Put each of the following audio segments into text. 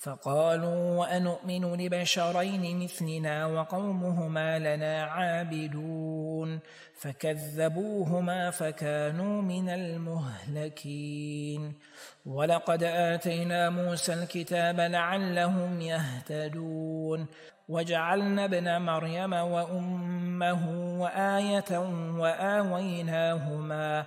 فقالوا وأنؤمن لبشرين مثلنا وقومهما لنا عابدون فكذبوهما فكانوا من المهلكين ولقد آتينا موسى الكتاب لعلهم يهتدون وجعلنا ابن مريم وأمه وآية وآويناهما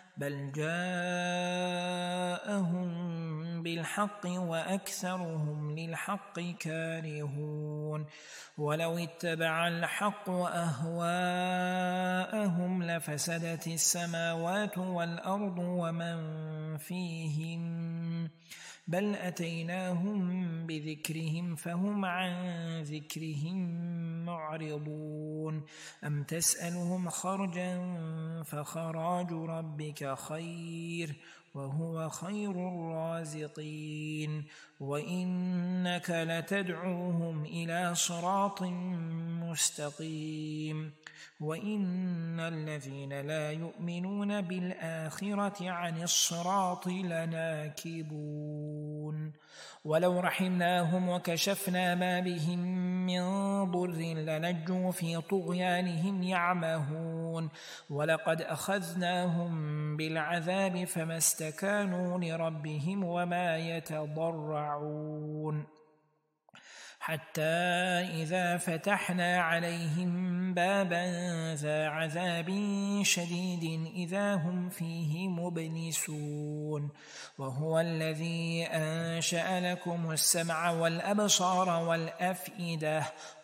بل جاءهم بالحق وأكثرهم للحق كارهون ولو اتبع الحق أهواءهم لفسدت السماوات والأرض ومن فيهم بل أتيناهم بذكرهم فهم عن ذكرهم معرضون أم تسألهم خرجا فخراج ربك خير وهو خير الرازقين. وإنك لتدعوهم إلى صراط مستقيم وإن الذين لا يؤمنون بالآخرة عن الصراط لناكبون ولو رحمناهم وكشفنا ما بهم من ضر لنجوا في طغيانهم يعمهون ولقد أخذناهم بالعذاب فما استكانوا لربهم وما يتضرعون حتى إذا فتحنا عليهم بابا ذا عذاب شديد إذا هم فيه مبلسون. وهو الذي أنشأ لكم السمع والأبصار والأفئدة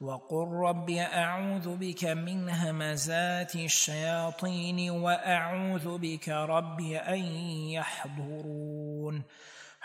وقل رب أعوذ بك من همزات الشياطين وأعوذ بك رب أن يحضرون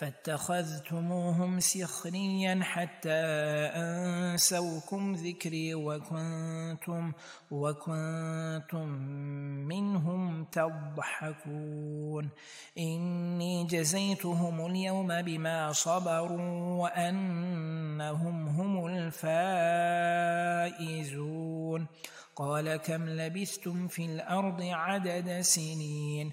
فاتخذتموهم سخريا حتى أنسوكم ذكري وكنتم وكنتم منهم تضحكون. إني جزيتهم اليوم بما صبروا وأنهم هم الفائزون. قال كم لبثتم في الأرض عدد سنين؟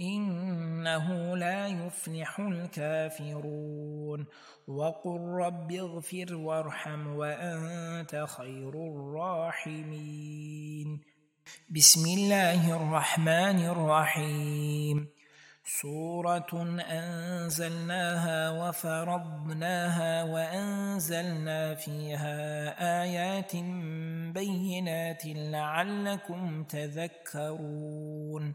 إنه لا يفلح الكافرون. وقل رب اغفر وارحم وأنت خير الراحمين. بسم الله الرحمن الرحيم. سورة أنزلناها وفرضناها وأنزلنا فيها آيات بينات لعلكم تذكرون.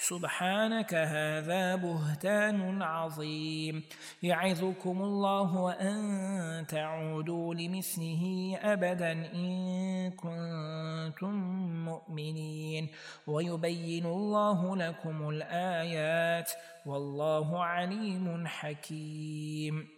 سبحانك هذا بهتان عظيم. يعظكم الله أن تعودوا لمثله أبدا إن كنتم مؤمنين. ويبين الله لكم الآيات والله عليم حكيم.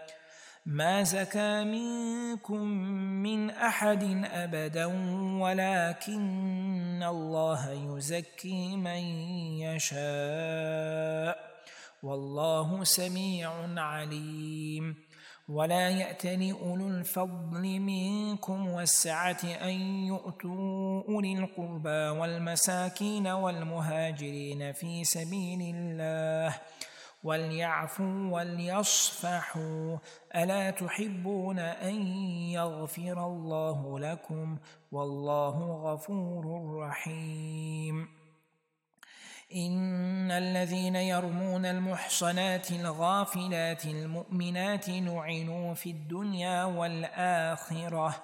ما زكى منكم من أحد أبدا ولكن الله يزكي من يشاء. والله سميع عليم. ولا يأتن أولو الفضل منكم والسعة أن يؤتوا أولي القربى والمساكين والمهاجرين في سبيل الله. وليعفوا وليصفحوا. ألا تحبون أن يغفر الله لكم؟ والله غفور رحيم. إن الذين يرمون المحصنات الغافلات المؤمنات نعنوا في الدنيا والآخرة.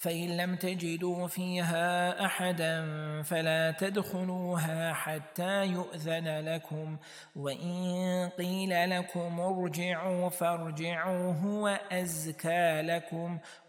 فإن لم تجدوا فيها أحدا فلا تدخلوها حتى يؤذن لكم. وإن قيل لكم ارجعوا فارجعوا هو أزكى لكم.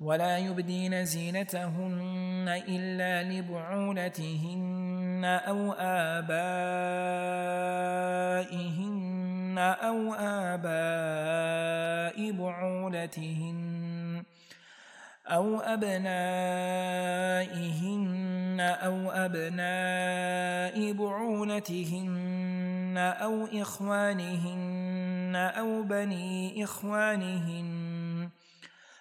ولا يبدين زينتهن إلا لبعولتهن أو آبائهن أو آباء بعولتهن أو أبنائهن أو أبناء بعولتهن أو إخوانهن أو بني إخوانهن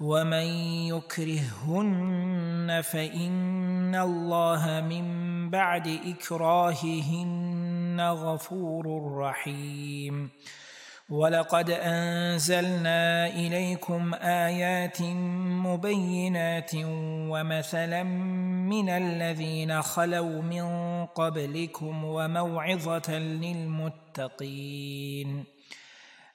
ومن يكرهن فإن الله من بعد إكراههن غفور رحيم. ولقد أنزلنا إليكم آيات مبينات ومثلا من الذين خلوا من قبلكم وموعظة للمتقين.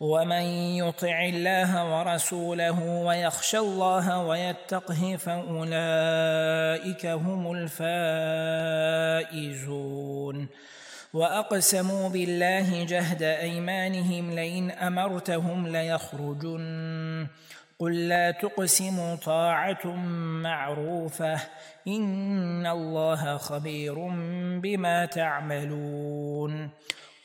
ومن يطع الله ورسوله ويخشى الله ويتقه فأولئك هم الفائزون. وأقسموا بالله جهد أيمانهم لئن أمرتهم ليخرجن. قل لا تقسموا طاعة معروفة. إن الله خبير بما تعملون.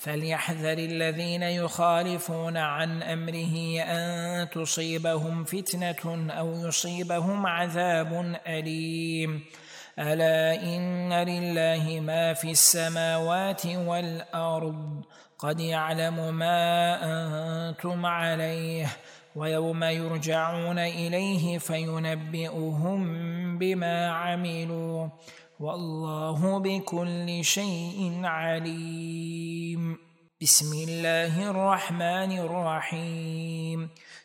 فليحذر الذين يخالفون عن أمره أن تصيبهم فتنة أو يصيبهم عذاب أليم. ألا إن لله ما في السماوات والأرض. قد يعلم ما أنتم عليه ويوم يرجعون إليه فينبئهم بما عملوا. والله بكل شيء عليم. بسم الله الرحمن الرحيم.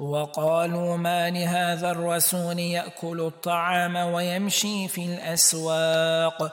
وقالوا ما لهذا الرسول يأكل الطعام ويمشي في الأسواق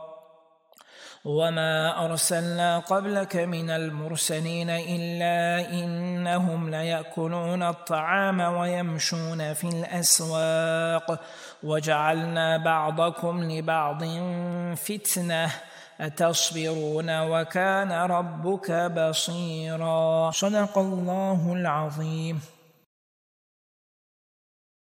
وما أرسلنا قبلك من المرسلين إلا إنهم ليأكلون الطعام ويمشون في الأسواق وجعلنا بعضكم لبعض فتنة أتصبرون وكان ربك بصيرا صدق الله العظيم